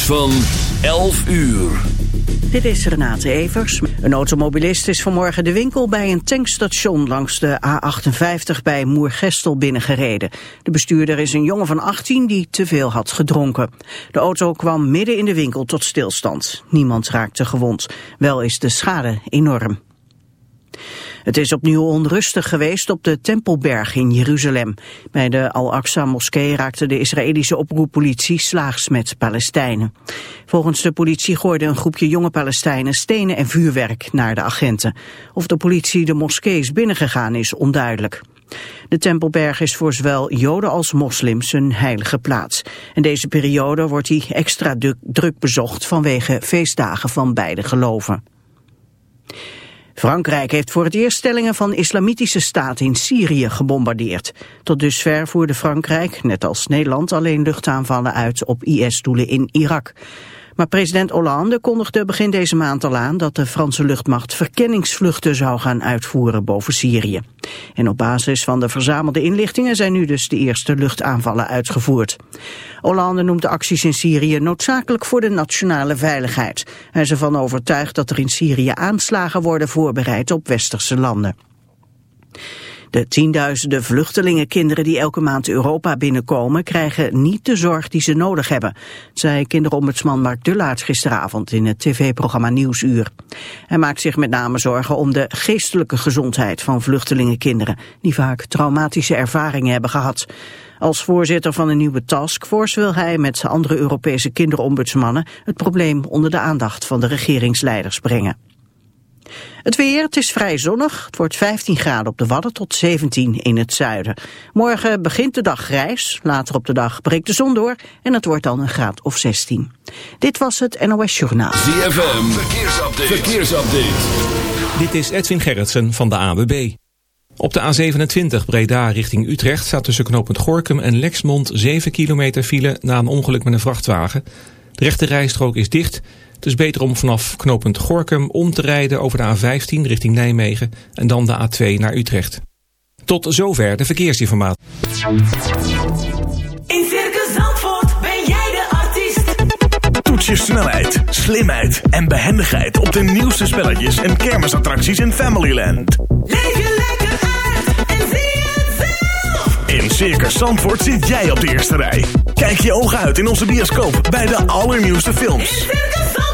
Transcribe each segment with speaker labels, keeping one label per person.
Speaker 1: van 11 uur.
Speaker 2: Dit is Renate Evers. Een automobilist is vanmorgen de winkel bij een tankstation langs de A58 bij Moergestel binnengereden. De bestuurder is een jongen van 18 die te veel had gedronken. De auto kwam midden in de winkel tot stilstand. Niemand raakte gewond. Wel is de schade enorm. Het is opnieuw onrustig geweest op de Tempelberg in Jeruzalem. Bij de Al-Aqsa-moskee raakte de Israëlische oproeppolitie slaags met Palestijnen. Volgens de politie gooide een groepje jonge Palestijnen stenen en vuurwerk naar de agenten. Of de politie de moskee is binnengegaan is onduidelijk. De Tempelberg is voor zowel Joden als moslims een heilige plaats. In deze periode wordt hij extra druk bezocht vanwege feestdagen van beide geloven. Frankrijk heeft voor het eerst stellingen van islamitische staat in Syrië gebombardeerd. Tot dusver voerde Frankrijk, net als Nederland, alleen luchtaanvallen uit op IS-doelen in Irak. Maar president Hollande kondigde begin deze maand al aan dat de Franse luchtmacht verkenningsvluchten zou gaan uitvoeren boven Syrië. En op basis van de verzamelde inlichtingen zijn nu dus de eerste luchtaanvallen uitgevoerd. Hollande noemt de acties in Syrië noodzakelijk voor de nationale veiligheid. Hij is ervan overtuigd dat er in Syrië aanslagen worden voorbereid op westerse landen. De tienduizenden vluchtelingenkinderen die elke maand Europa binnenkomen... krijgen niet de zorg die ze nodig hebben, zei kinderombudsman Mark Dullaerts gisteravond in het tv-programma Nieuwsuur. Hij maakt zich met name zorgen om de geestelijke gezondheid van vluchtelingenkinderen... die vaak traumatische ervaringen hebben gehad. Als voorzitter van een nieuwe taskforce wil hij met andere Europese kinderombudsmannen... het probleem onder de aandacht van de regeringsleiders brengen. Het weer, het is vrij zonnig. Het wordt 15 graden op de Wadden tot 17 in het zuiden. Morgen begint de dag grijs. Later op de dag breekt de zon door. En het wordt dan een graad of 16. Dit was het NOS Journaal.
Speaker 1: ZFM, verkeersupdate. verkeersupdate.
Speaker 3: Dit is Edwin Gerritsen van de AWB. Op de A27 Breda richting Utrecht staat tussen knooppunt Gorkum en Lexmond 7 kilometer file na een ongeluk met een vrachtwagen. De rechte rijstrook is dicht... Het is beter om vanaf knooppunt Gorkum om te rijden over de A15 richting Nijmegen en dan de A2 naar Utrecht. Tot zover de verkeersinformatie.
Speaker 4: In Circus Zandvoort ben jij de artiest.
Speaker 5: Toets je snelheid, slimheid en behendigheid op de nieuwste spelletjes en kermisattracties in Familyland.
Speaker 4: Leef je lekker uit en zie het zelf.
Speaker 5: In Circus Zandvoort zit jij op de eerste rij. Kijk je ogen uit in onze bioscoop bij de allernieuwste films.
Speaker 4: In Circus Zandvoort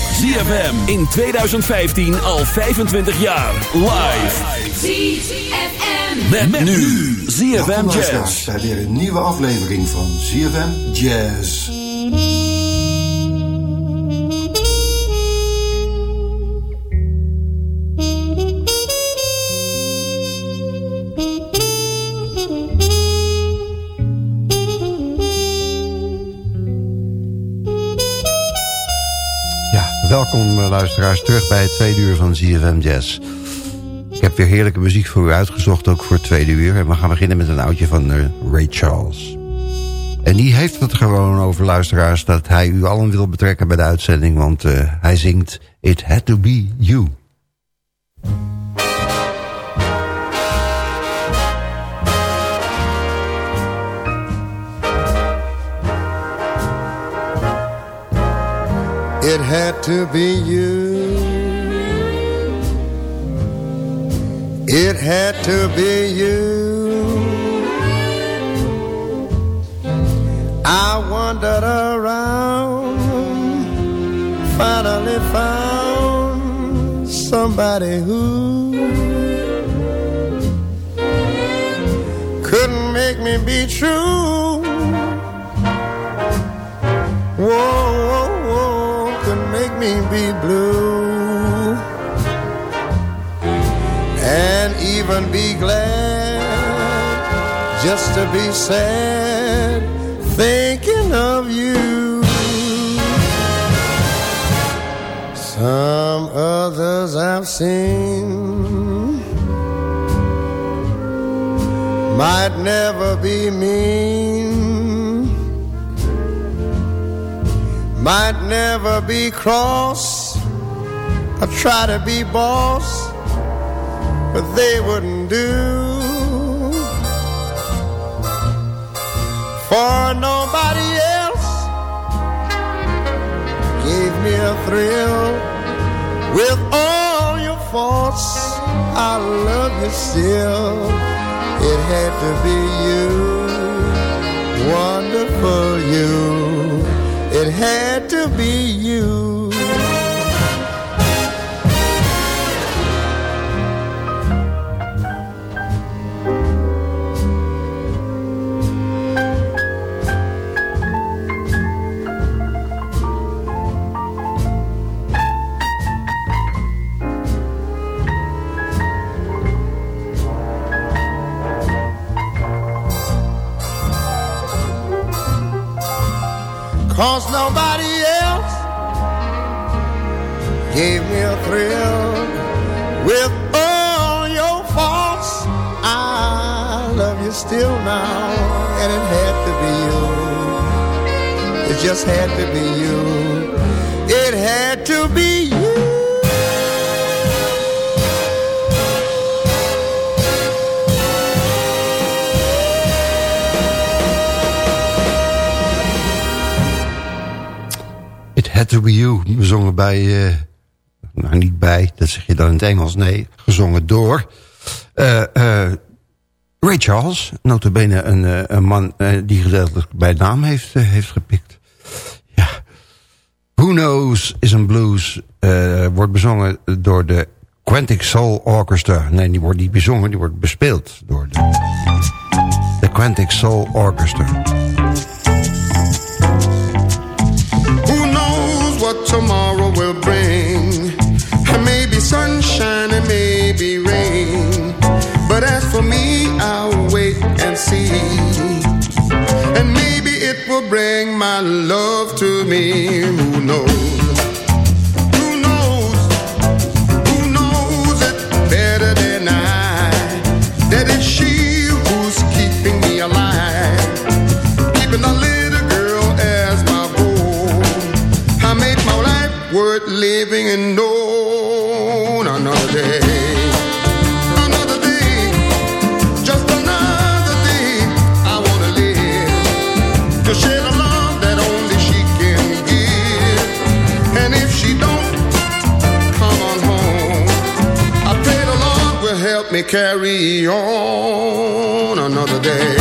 Speaker 1: ZFM in 2015 al 25 jaar. Live.
Speaker 4: ZFM.
Speaker 1: Met, nu ZFM Jazz.
Speaker 6: bij weer een nieuwe aflevering van ZFM Jazz.
Speaker 7: Welkom eh, luisteraars terug bij het tweede uur van ZFM Jazz. Ik heb weer heerlijke muziek voor u uitgezocht, ook voor het tweede uur. En we gaan beginnen met een oudje van eh, Ray Charles. En die heeft het gewoon over luisteraars... dat hij u allen wil betrekken bij de uitzending... want eh, hij zingt It Had To Be You.
Speaker 8: Had to be you. It had to be you. I wandered around, finally found somebody who couldn't make me be true. Whoa, me be blue and even be glad just to be sad thinking of you. Some others I've seen might never be mean, might never be cross, or try to be boss, but they wouldn't do. For nobody else gave me a thrill with all your faults. I love you still. It had to be you, wonderful you. Had to be you. Cause nobody else gave me a thrill with all your faults. I love you still now, and it had to be you. It just had to be you. It had to be
Speaker 7: To Be You, bezongen bij... eh, nou, niet bij, dat zeg je dan in het Engels. Nee, gezongen door... eh, eh, Ray Charles, notabene een, een man die gedeeltelijk bij naam heeft, heeft gepikt. Ja. Who Knows is een blues. wordt bezongen door de Quantic Soul Orchestra. Nee, die wordt niet bezongen, die wordt bespeeld door de, de Quantic Soul Orchestra.
Speaker 9: What tomorrow will bring? Maybe sunshine and maybe rain. But as for me, I'll wait and see. And maybe it will bring my love to me. Who knows? The Lord will help me carry on. Another day.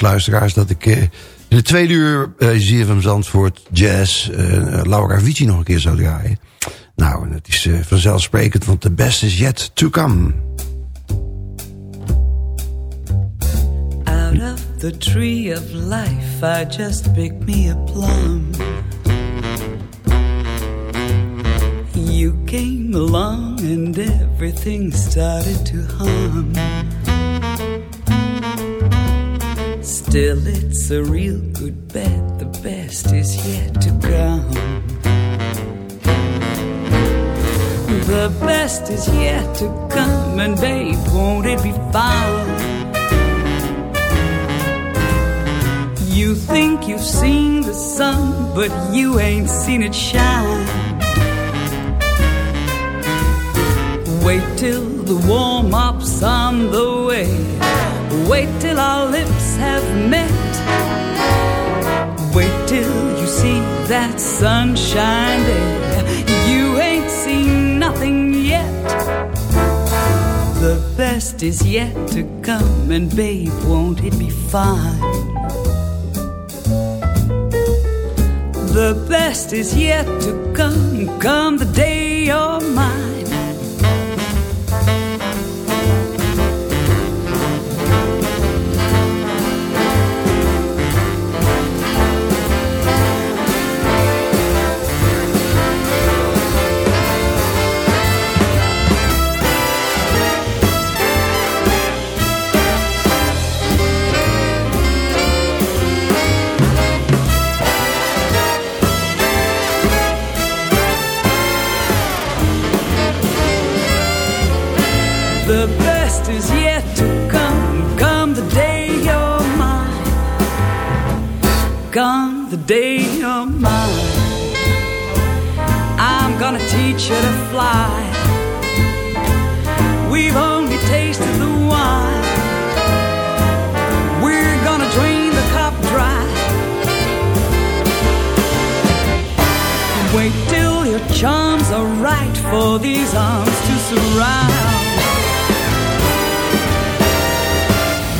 Speaker 7: Luisteraars... dat ik eh, in de tweede uur ZFM Zandvoort Jazz... Uh, Laura Vici nog een keer zou draaien. Nou, en het is uh, vanzelfsprekend, want the best is yet to come.
Speaker 10: Out of the tree of life, I just picked me a plum. You came along and everything started to hum. Still, it's a real good bet, the best is yet to come. The best is yet to come, and babe, won't it be fine? You think you've seen the sun, but you ain't seen it shine. Wait till the warm up's on the way. Wait till our lips have met. Wait till you see that sunshine day. You ain't seen nothing yet. The best is yet to come, and babe, won't it be fine? The best is yet to come, come the day you're mine. Come the day you're mine. I'm gonna teach you to fly. We've only tasted the wine. We're gonna drain the cup dry. Wait till your charms are right for these arms to surround.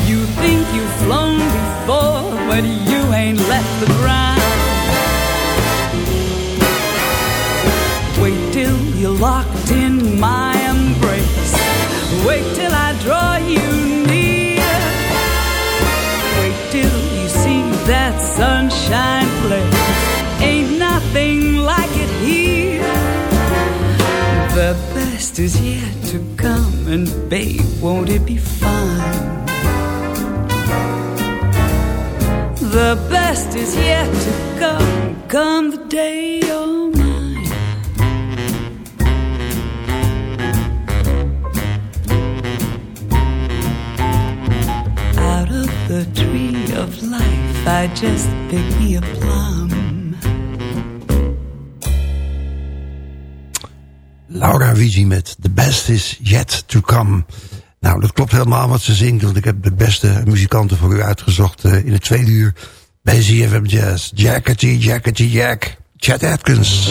Speaker 10: You think you've flown before, but ain't left the ground. Wait till you're locked in my embrace. Wait till I draw you near. Wait till you see that sunshine place. Ain't nothing like it here. The best is yet to come, and babe, won't it be fine? The best is yet to come, come the day you're mine. Out of the tree of life, I just picked me a plum.
Speaker 7: Laura Vici met The Best Is Yet To Come. Nou, dat klopt helemaal wat ze zingt, want ik heb de beste muzikanten voor u uitgezocht uh, in het tweede uur bij ZFM Jazz. Jackety, Jackety, Jack, Chet Atkins.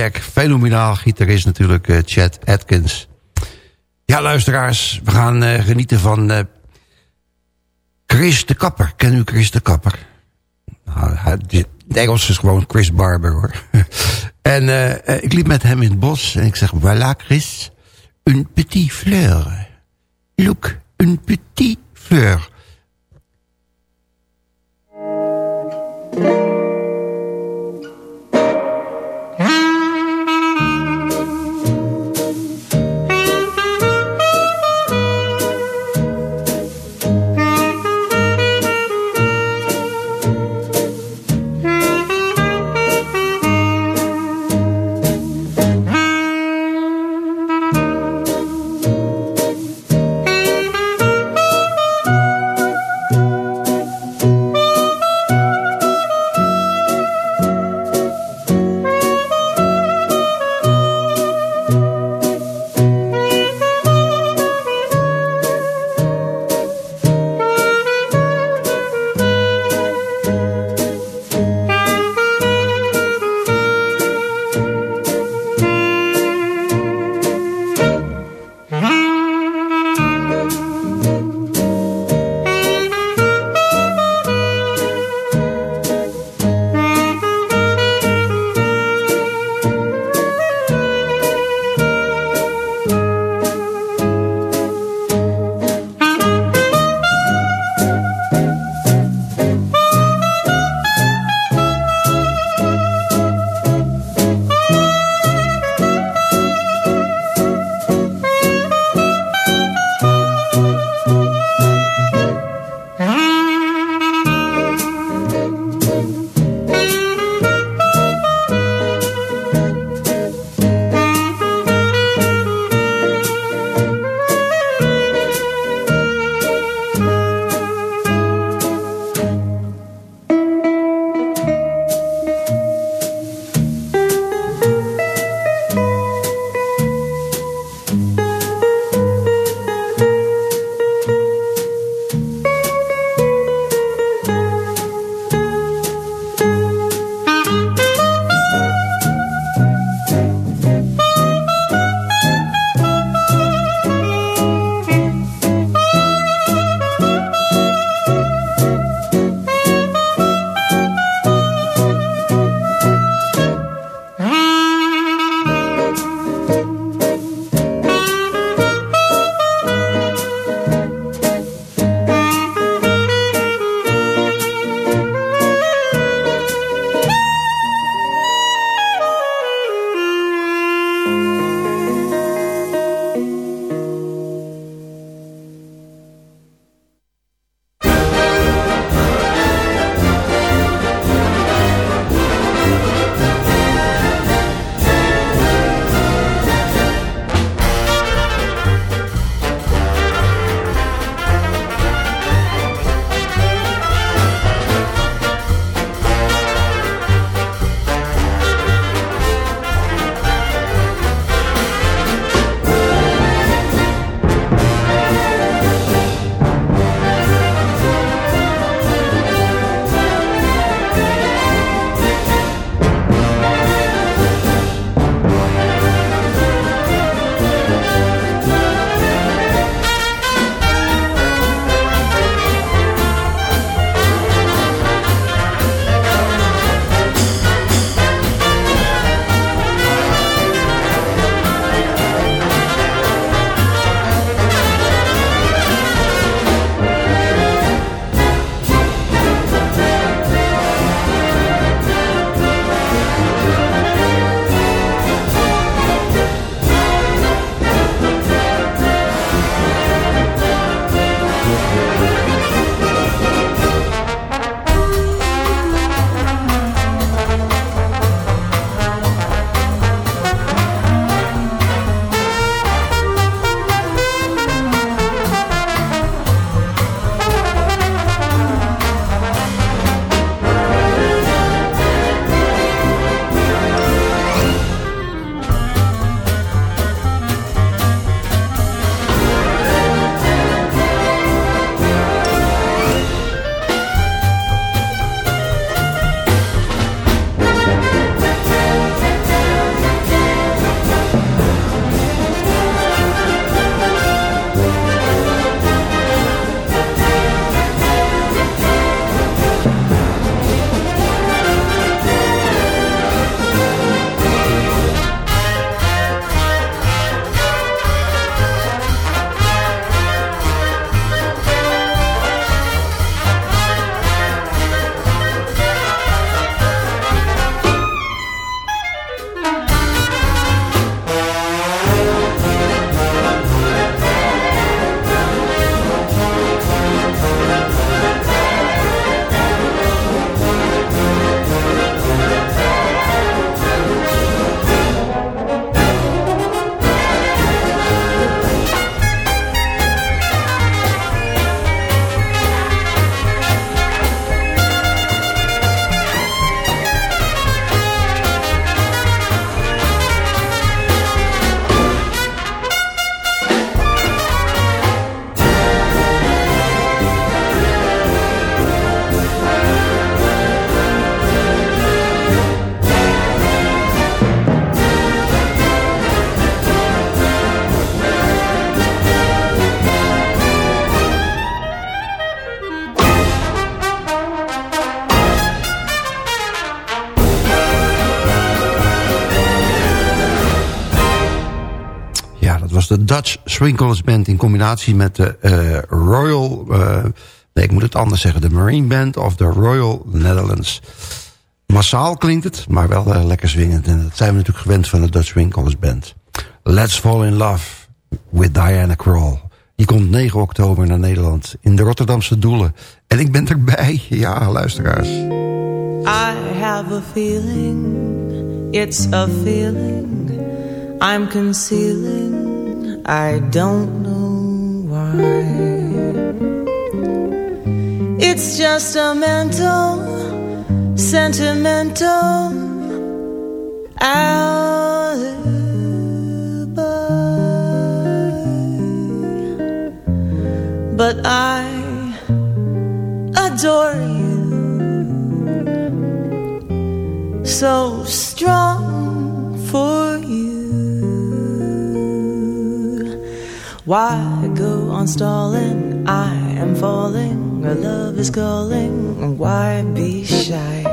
Speaker 7: Jack, fenomenaal gitarist natuurlijk, eh, Chad Atkins. Ja, luisteraars, we gaan eh, genieten van eh, Chris de Kapper. Ken u Chris de Kapper? Nou, het Engels is gewoon Chris Barber, hoor. en ik liep met hem in het bos en ik zeg... Voilà, Chris, une petite fleur. Look, une petite fleur. De Dutch Swing Band... in combinatie met de eh, Royal... eh, nee, ik moet het anders zeggen. De Marine Band of the Royal Netherlands. Massaal klinkt het, maar wel eh, lekker swingend. En dat zijn we natuurlijk gewend van de Dutch Swing Band. Let's Fall in Love with Diana Krall. Die komt 9 oktober naar Nederland in de Rotterdamse Doelen. En ik ben erbij. Ja, luisteraars.
Speaker 11: I have a feeling, it's a feeling I'm concealing, I don't know why. It's just a mental, sentimental alibi. But I adore you so strong for you. Why go on stalling? I am falling. Our love is calling. Why be shy?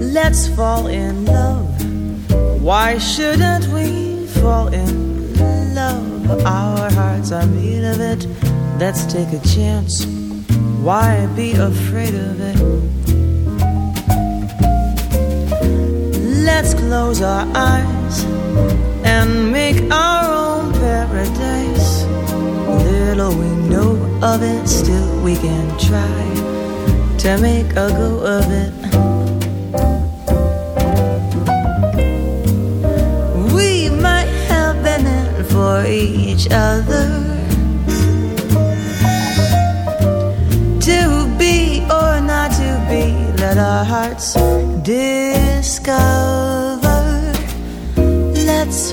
Speaker 11: Let's fall in love. Why shouldn't we fall in love? Our hearts are made of it. Let's take a chance. Why be afraid of it? Let's close our eyes and make our own paradise. Little we know of it, still we can try to make a go of it. We might have been in for each other. To be or not to be, let our hearts discover. Let's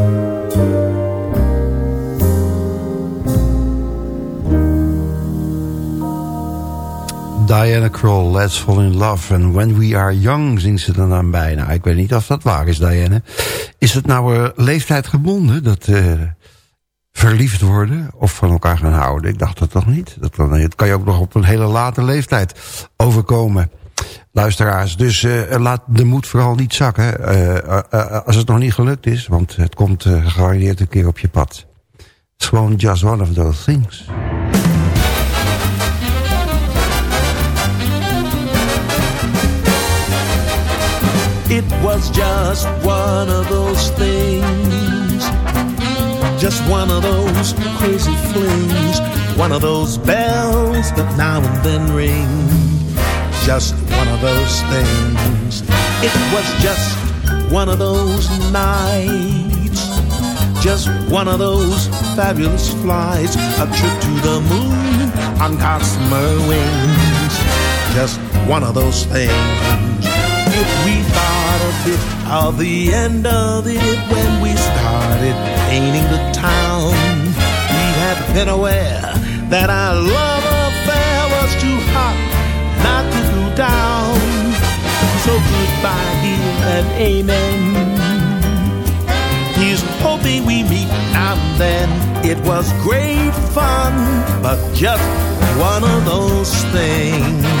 Speaker 7: Diana Kroll, Let's Fall in Love. En When We Are Young zingt ze dan aan bijna. Ik weet niet of dat waar is, Diana. Is het nou uh, leeftijd gebonden, dat uh, verliefd worden of van elkaar gaan houden? Ik dacht dat toch niet. Dat kan, kan je ook nog op een hele late leeftijd overkomen. Luisteraars, dus laat de moed vooral niet zakken. als het nog niet gelukt is, want het komt gegarandeerd een keer op je pad. It's gewoon just one of those things.
Speaker 12: It was just one of those things. Just one of those crazy flings. One of those bells that now and then ring. Just one of those things. It was just one of those nights. Just one of those fabulous flights. A trip to the moon on gossamer wings. Just one of those things. Of the end of it when we started painting the town, we had been aware that our love affair was too hot not to cool down. So goodbye, dear, and amen. He's hoping we meet now and then. It was great fun, but just one of those things.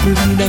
Speaker 12: If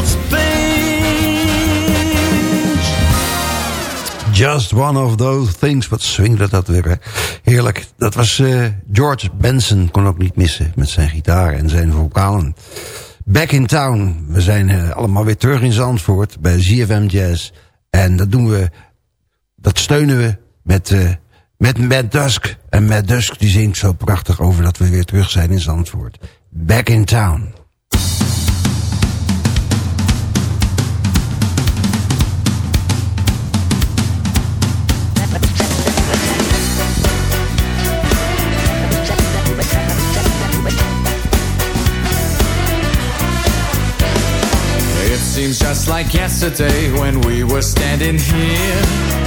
Speaker 7: Just one of those things. Wat swingde dat weer, hè? Heerlijk. Dat was eh, George Benson. Kon ook niet missen met zijn gitaar en zijn vocalen. Back in town. We zijn eh, allemaal weer terug in Zandvoort bij ZFM Jazz. En dat doen we... Dat steunen we met, eh, met Matt Dusk. En Matt Dusk die zingt zo prachtig over dat we weer terug zijn in Zandvoort. Back in town.
Speaker 13: Seems just like yesterday when we were standing here.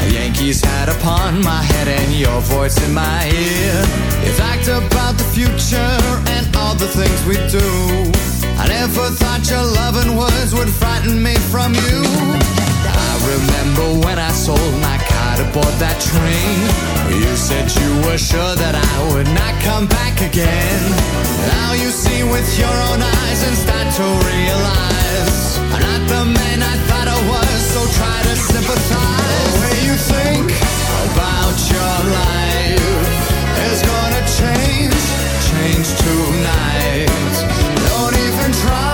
Speaker 13: A Yankees hat upon my head and your voice in my ear. You talked about the future and all the things we do. I never thought your loving words would frighten me from you. I remember when I sold my car to board that train. You said you were sure that I would not come back again. Now you see with your own eyes and start to realize tonight. Don't even try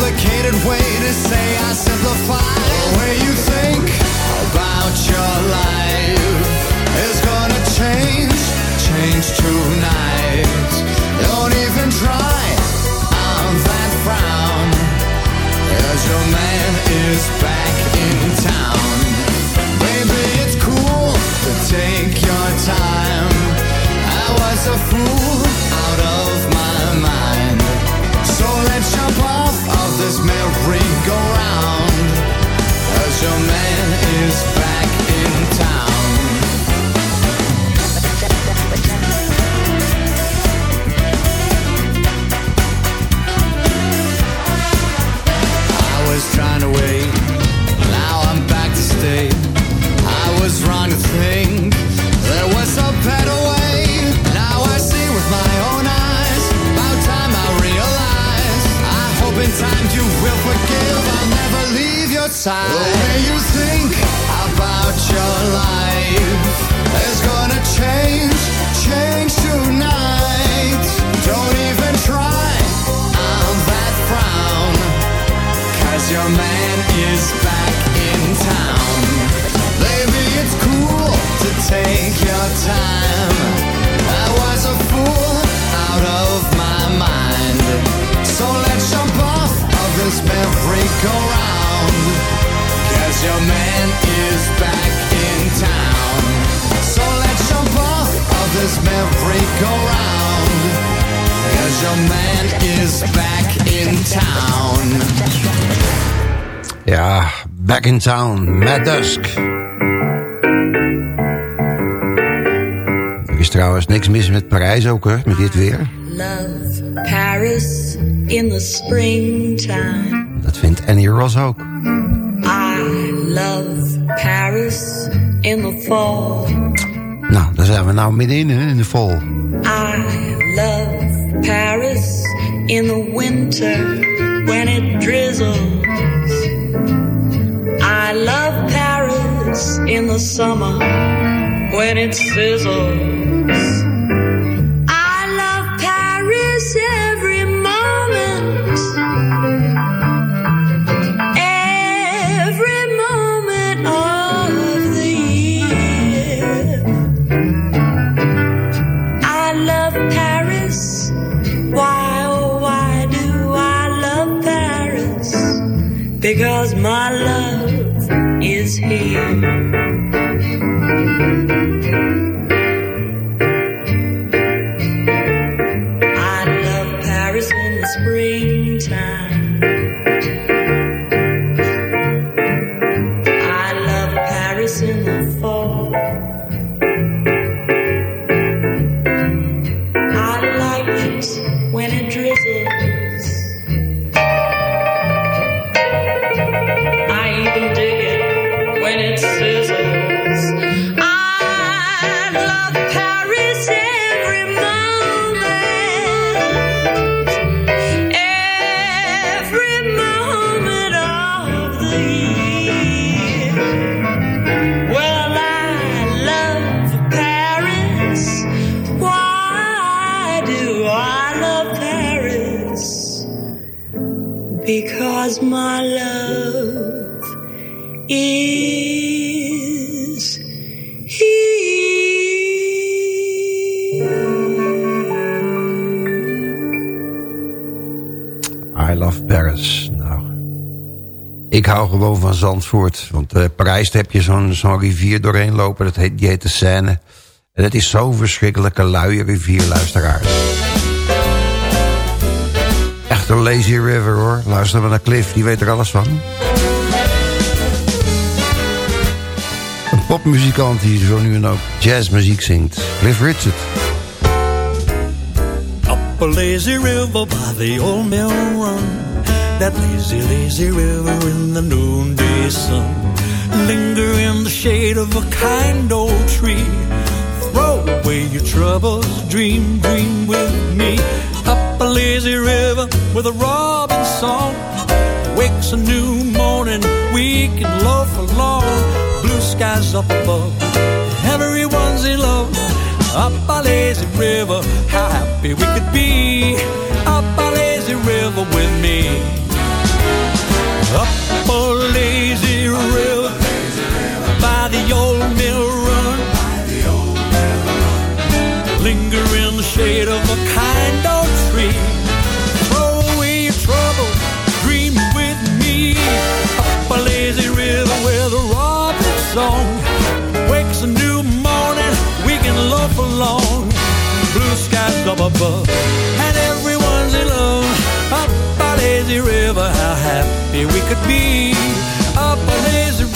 Speaker 13: complicated way to say I simplify. The way you think about your life is gonna change, change tonight. Don't even try on that frown, cause your man is back in town. Maybe it's cool to take your time. I was a fool
Speaker 14: this merry-go-round As your man is back in town.
Speaker 7: I was trying to wait Now I'm back to stay. I was wrong to think side. The way you think about your life is
Speaker 15: gonna change, change tonight. Don't
Speaker 7: even try on that frown,
Speaker 15: cause your man is back in town. Maybe
Speaker 7: it's cool to take your time. I was a fool
Speaker 15: out of my mind. So let spell break around. Cause your man is back in town. So let's jump off of this spell break around. Cause your man is back in town. Ja, Back in Town, Mad Dusk. Er is trouwens niks mis met Parijs ook, hè, met dit weer. Paris in the springtime. Dat vindt Annie Ross ook. I love Paris in the fall. Nou, daar zijn we nou middenin, hè, in de fall. I love Paris in the winter when it drizzles. I love Paris in the summer when it sizzles. Because my love is here. Because my love is
Speaker 7: I love Paris. Nou, ik hou gewoon van Zandvoort. Want eh Parijs heb je zo'n zo'n rivier doorheen lopen. Dat heet, die heet de Seine. En het is zo'n verschrikkelijke luie rivier, luisteraars. Een lazy river, hoor. Luister maar naar Cliff, die weet er alles van. Een popmuzikant die zo nu en ook jazzmuziek zingt. Cliff Richard.
Speaker 16: Up a lazy river by the old mill run. That lazy, lazy river in the noonday sun. Linger in the shade of a kind old tree. Throw away your troubles, dream, dream with me. Lazy river with a robin song. Wakes a new morning, weak and low for long. Blue skies up above, everyone's in love. Up a lazy river, how happy we could be. Up a lazy river with me. Up a lazy river, by the old mill run. Linger in the shade of a kind up above, and everyone's in love. Up a lazy river, how happy we could be. Up a lazy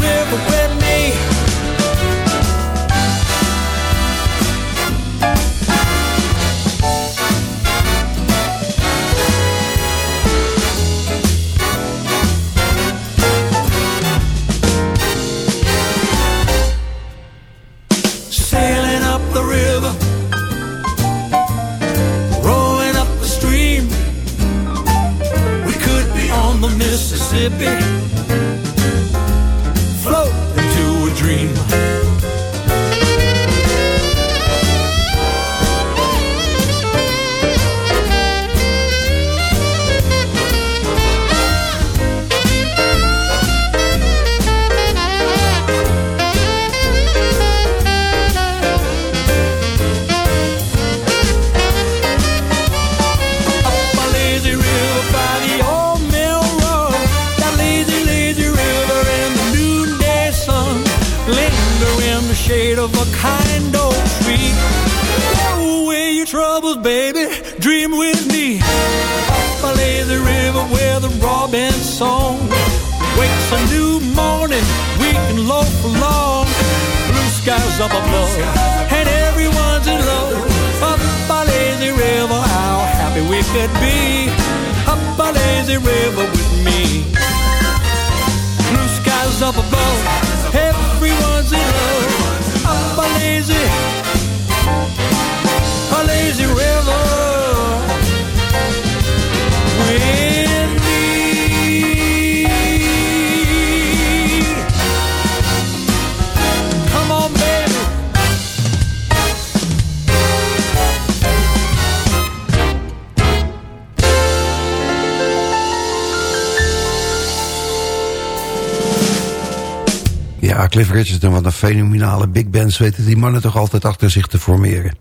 Speaker 7: Cliff Richardson, wat een fenomenale big bands weten die mannen toch altijd achter zich te formeren.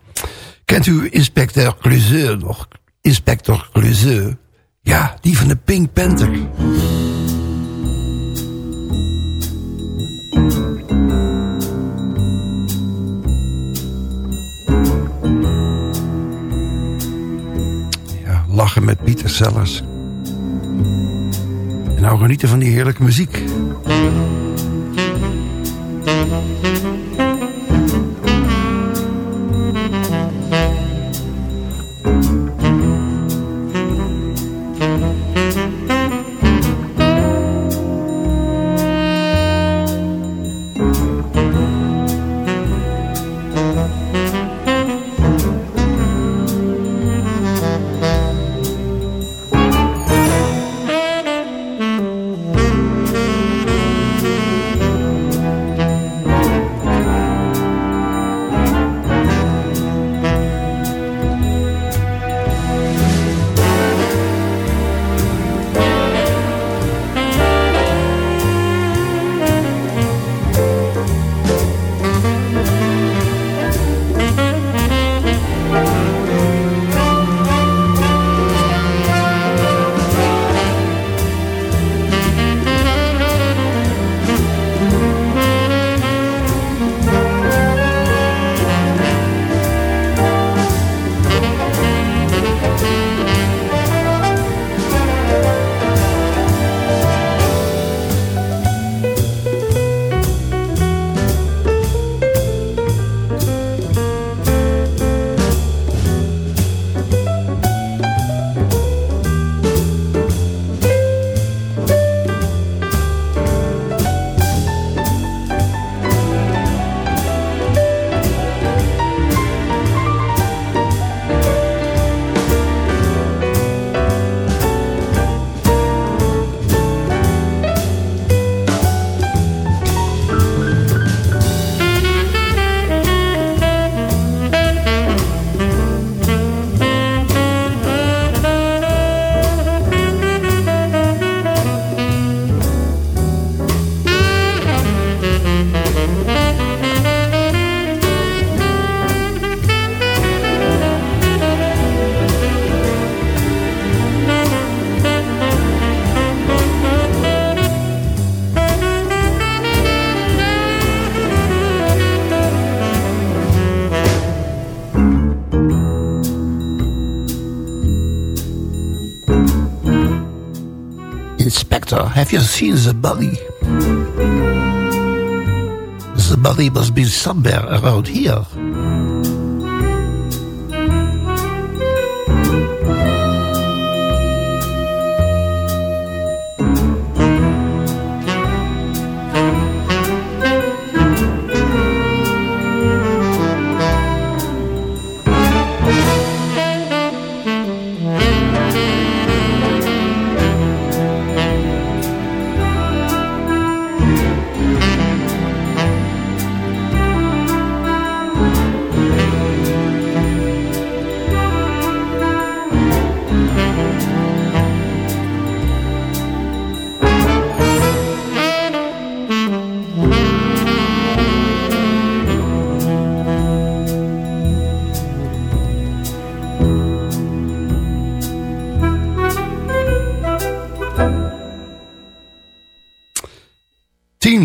Speaker 7: Kent u Inspecteur Clouseau nog? Inspector Clouseau? Ja, die van de Pink Panther. Ja, lachen met Pieter Sellers. En nou genieten van die heerlijke muziek. MUZIEK you seen the body? The body must be somewhere around here.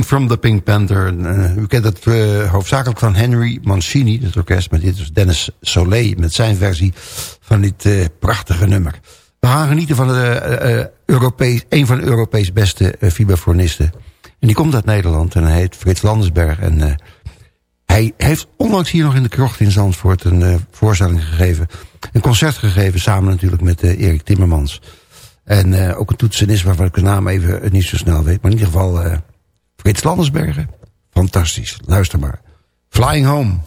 Speaker 7: From the Pink Panther. En, uh, u kent het uh, hoofdzakelijk van Henry Mancini, het orkest. Maar dit is Dennis Soleil met zijn versie van dit uh, prachtige nummer. We gaan genieten van de, Europees, een van de Europees beste vibrafonisten. En die komt uit Nederland en hij heet Frits Landersberg. En hij heeft onlangs hier nog in de krocht in Zandvoort een voorstelling gegeven. Een concert gegeven, samen natuurlijk met Erik Timmermans. En ook een toetsenist waarvan ik de naam even niet zo snel weet. Maar in ieder geval Frits Landersbergen. Fantastisch. Luister maar. Flying Home.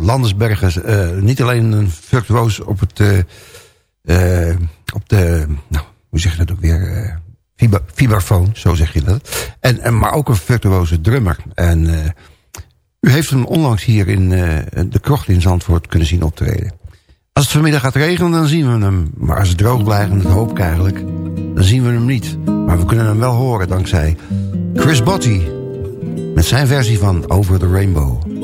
Speaker 7: Landersbergen uh, niet alleen een virtuoos op het... Uh, op de... Nou, hoe zeg je dat ook weer? Vibrafoon, zo zeg je dat. En, en, maar ook een virtuoze drummer. En u heeft hem onlangs hier in de krocht in Zandvoort kunnen zien optreden. Als het vanmiddag gaat regenen, dan zien we hem. Maar als het droog blijft, en dat hoop ik eigenlijk... dan zien we hem niet. Maar we kunnen hem wel horen dankzij Chris Botti... met zijn versie van Over the Rainbow.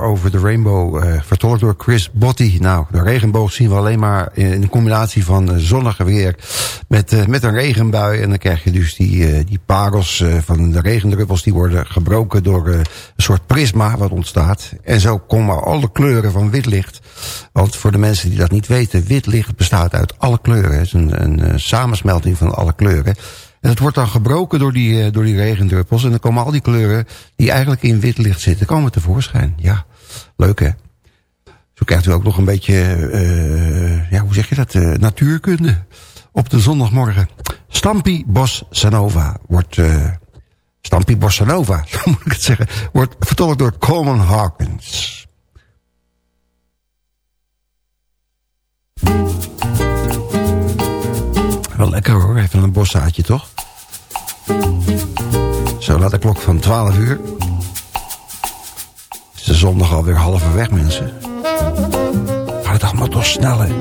Speaker 7: Over the Rainbow, uh, vertolkt door Chris Botti. Nou, de regenboog zien we alleen maar in een combinatie van zonnige weer met, uh, met een regenbui. En dan krijg je dus die, die parels van de regendruppels, die worden gebroken door een soort prisma wat ontstaat. En zo komen alle kleuren van wit licht. Want voor de mensen die dat niet weten, wit licht bestaat uit alle kleuren. Het is een, een samensmelting van alle kleuren. En het wordt dan gebroken door die, door die regendruppels. En dan komen al die kleuren die eigenlijk in wit licht zitten, komen tevoorschijn. Ja, leuk hè? Zo krijgt u ook nog een beetje, uh, ja, hoe zeg je dat, uh, natuurkunde op de zondagmorgen. Stampi Bos Sanova wordt, uh, Stampi Bossa Nova, zo moet ik het zeggen, wordt vertolkt door Coleman Hawkins. Wel lekker hoor, even een bossaatje toch? Zo laat de klok van 12 uur. Is de zondag alweer halverwege mensen. Gaat het allemaal toch snel hè?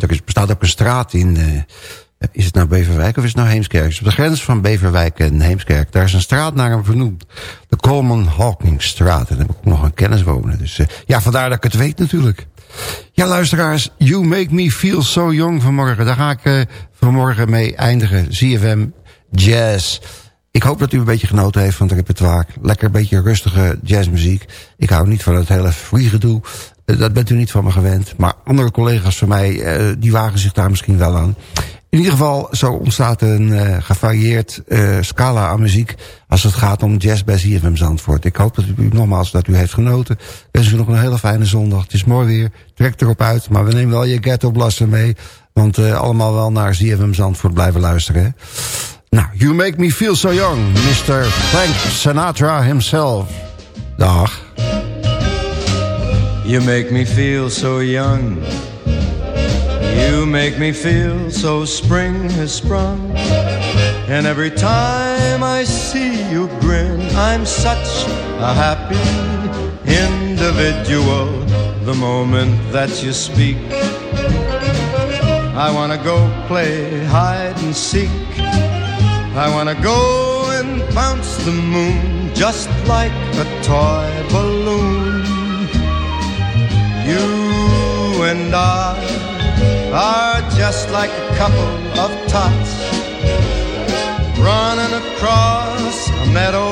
Speaker 7: Er bestaat ook een straat in... Uh, is het nou Beverwijk of is het nou Heemskerk? Dus op de grens van Beverwijk en Heemskerk. Daar is een straat naar hem vernoemd. De Coleman Hawkingstraat. En daar heb ik ook nog een kennis wonen. Dus uh, ja, vandaar dat ik het weet natuurlijk. Ja, luisteraars. You Make Me Feel So Young vanmorgen. Daar ga ik uh, vanmorgen mee eindigen. ZFM Jazz. Ik hoop dat u een beetje genoten heeft van het repertoire. Lekker een beetje rustige jazzmuziek. Ik hou niet van het hele free gedoe. Eh, dat bent u niet van me gewend. Maar andere collega's van mij, eh, die wagen zich daar misschien wel aan. In ieder geval, zo ontstaat een uh, gevarieerd uh, scala aan muziek... als het gaat om jazz bij ZFM Zandvoort. Ik hoop dat u nogmaals dat u heeft genoten. Ik wens u nog een hele fijne zondag. Het is mooi weer, trek erop uit. Maar we nemen wel je ghetto blaster mee. Want allemaal wel naar ZFM Zandvoort blijven luisteren. Nou, You Make Me Feel So Young, Mr. Frank Sinatra himself. Dag.
Speaker 13: You make me feel so young. You make me feel so spring has sprung. And every time I see you grin, I'm such a happy individual. The moment that you speak, I wanna go play hide and seek. I wanna go and bounce the moon just like a toy balloon. You and I are just like a couple of tots running across a meadow,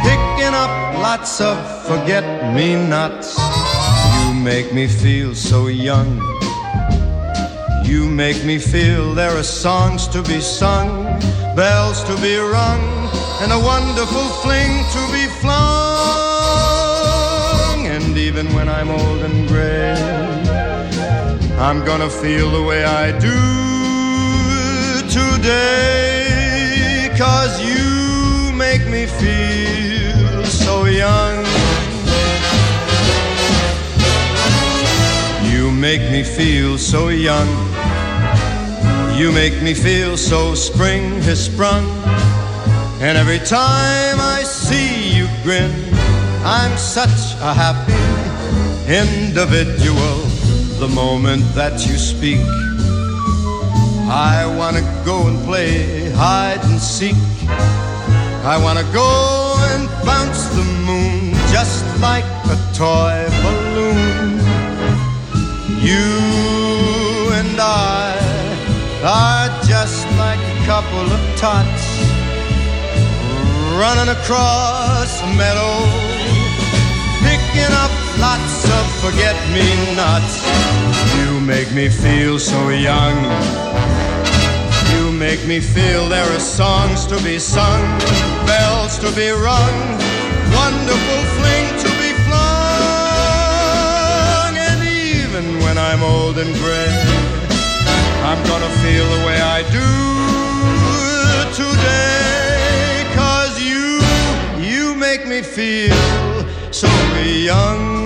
Speaker 13: picking up lots of forget-me-nots. You make me feel so young. You make me feel there are songs to be sung, bells to be rung, and a wonderful fling to be flung. Even when I'm old and gray, I'm gonna feel the way I do today. Cause you make me feel so young. You make me feel so young. You make me feel so spring has sprung. And every time I see you grin, I'm such a happy individual. The moment that you speak, I wanna go and play hide and seek. I wanna go and bounce the moon just like a toy balloon. You and I are just like a couple of tots running across a meadow, picking up lots of forget-me-nots. You make me feel so young. You make me feel there are songs to be sung, bells to be rung, wonderful fling to be flung. And even when I'm old and gray, I'm gonna feel the way I do today. Cause you, you make me feel so young.